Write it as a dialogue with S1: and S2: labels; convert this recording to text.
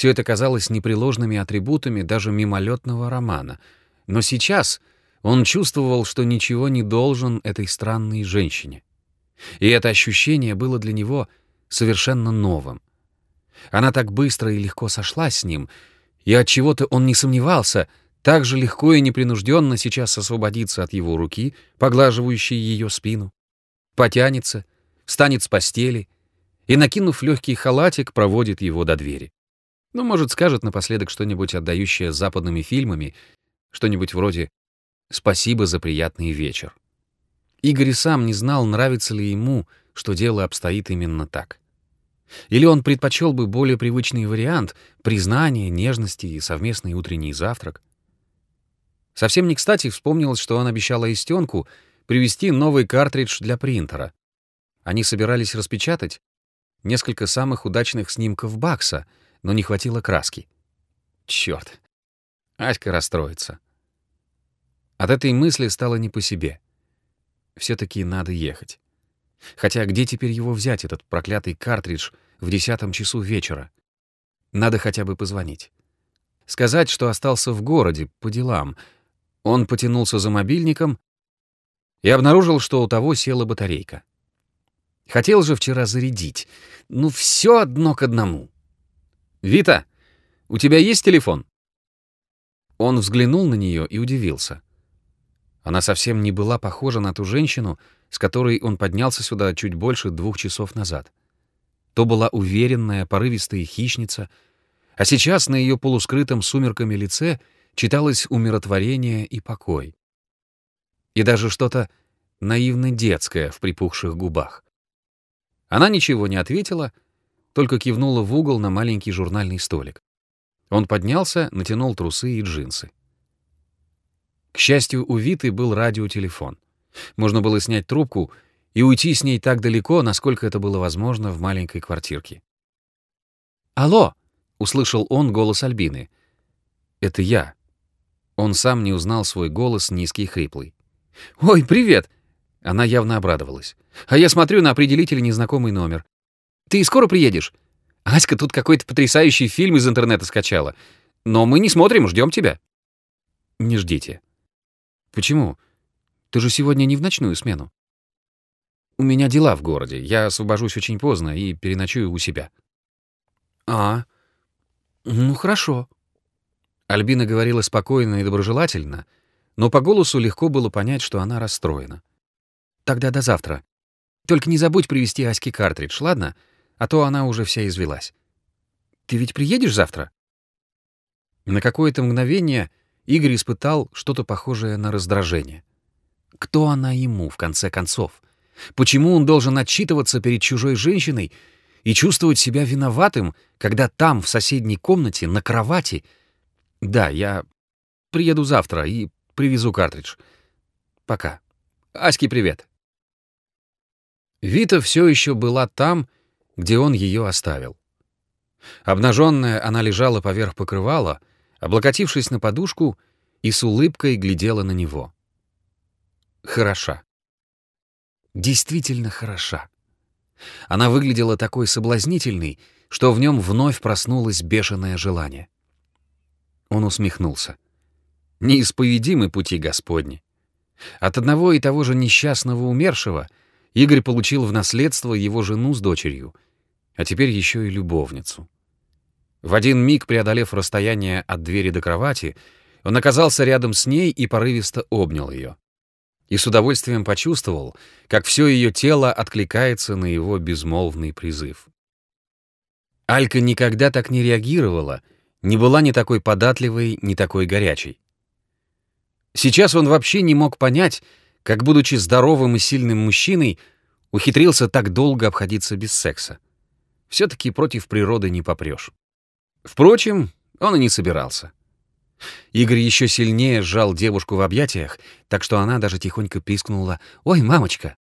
S1: Все это казалось непреложными атрибутами даже мимолетного романа. Но сейчас он чувствовал, что ничего не должен этой странной женщине. И это ощущение было для него совершенно новым. Она так быстро и легко сошла с ним, и от чего то он не сомневался, так же легко и непринужденно сейчас освободиться от его руки, поглаживающей ее спину, потянется, встанет с постели и, накинув легкий халатик, проводит его до двери. Ну, может, скажет напоследок что-нибудь отдающее западными фильмами, что-нибудь вроде «Спасибо за приятный вечер». Игорь сам не знал, нравится ли ему, что дело обстоит именно так. Или он предпочел бы более привычный вариант — признание, нежности и совместный утренний завтрак. Совсем не кстати вспомнилось, что он обещал Аистенку привезти новый картридж для принтера. Они собирались распечатать несколько самых удачных снимков Бакса, но не хватило краски. Чёрт. Аська расстроится. От этой мысли стало не по себе. все таки надо ехать. Хотя где теперь его взять, этот проклятый картридж, в десятом часу вечера? Надо хотя бы позвонить. Сказать, что остался в городе, по делам. Он потянулся за мобильником и обнаружил, что у того села батарейка. Хотел же вчера зарядить. Ну, все одно к одному. «Вита, у тебя есть телефон?» Он взглянул на нее и удивился. Она совсем не была похожа на ту женщину, с которой он поднялся сюда чуть больше двух часов назад. То была уверенная, порывистая хищница, а сейчас на ее полускрытом сумерками лице читалось умиротворение и покой. И даже что-то наивно-детское в припухших губах. Она ничего не ответила, только кивнула в угол на маленький журнальный столик. Он поднялся, натянул трусы и джинсы. К счастью, у Виты был радиотелефон — можно было снять трубку и уйти с ней так далеко, насколько это было возможно в маленькой квартирке. «Алло!» — услышал он голос Альбины. «Это я». Он сам не узнал свой голос, низкий и хриплый. «Ой, привет!» Она явно обрадовалась. «А я смотрю на определитель незнакомый номер. Ты скоро приедешь? Аська тут какой-то потрясающий фильм из интернета скачала. Но мы не смотрим, ждем тебя». «Не ждите». «Почему?» Ты же сегодня не в ночную смену. У меня дела в городе. Я освобожусь очень поздно и переночую у себя. А, ну хорошо. Альбина говорила спокойно и доброжелательно, но по голосу легко было понять, что она расстроена. Тогда до завтра. Только не забудь привезти Аське картридж, ладно? А то она уже вся извелась. Ты ведь приедешь завтра? На какое-то мгновение Игорь испытал что-то похожее на раздражение. Кто она ему, в конце концов? Почему он должен отчитываться перед чужой женщиной и чувствовать себя виноватым, когда там, в соседней комнате, на кровати... Да, я приеду завтра и привезу картридж. Пока. Аське привет. Вита все еще была там, где он ее оставил. Обнаженная, она лежала поверх покрывала, облокотившись на подушку, и с улыбкой глядела на него хороша. Действительно хороша. Она выглядела такой соблазнительной, что в нем вновь проснулось бешеное желание. Он усмехнулся. Неисповедимы пути Господни. От одного и того же несчастного умершего Игорь получил в наследство его жену с дочерью, а теперь еще и любовницу. В один миг, преодолев расстояние от двери до кровати, он оказался рядом с ней и порывисто обнял ее и с удовольствием почувствовал, как все ее тело откликается на его безмолвный призыв. Алька никогда так не реагировала, не была ни такой податливой, ни такой горячей. Сейчас он вообще не мог понять, как, будучи здоровым и сильным мужчиной, ухитрился так долго обходиться без секса. Все-таки против природы не попрешь. Впрочем, он и не собирался. Игорь еще сильнее сжал девушку в объятиях, так что она даже тихонько пискнула «Ой, мамочка!».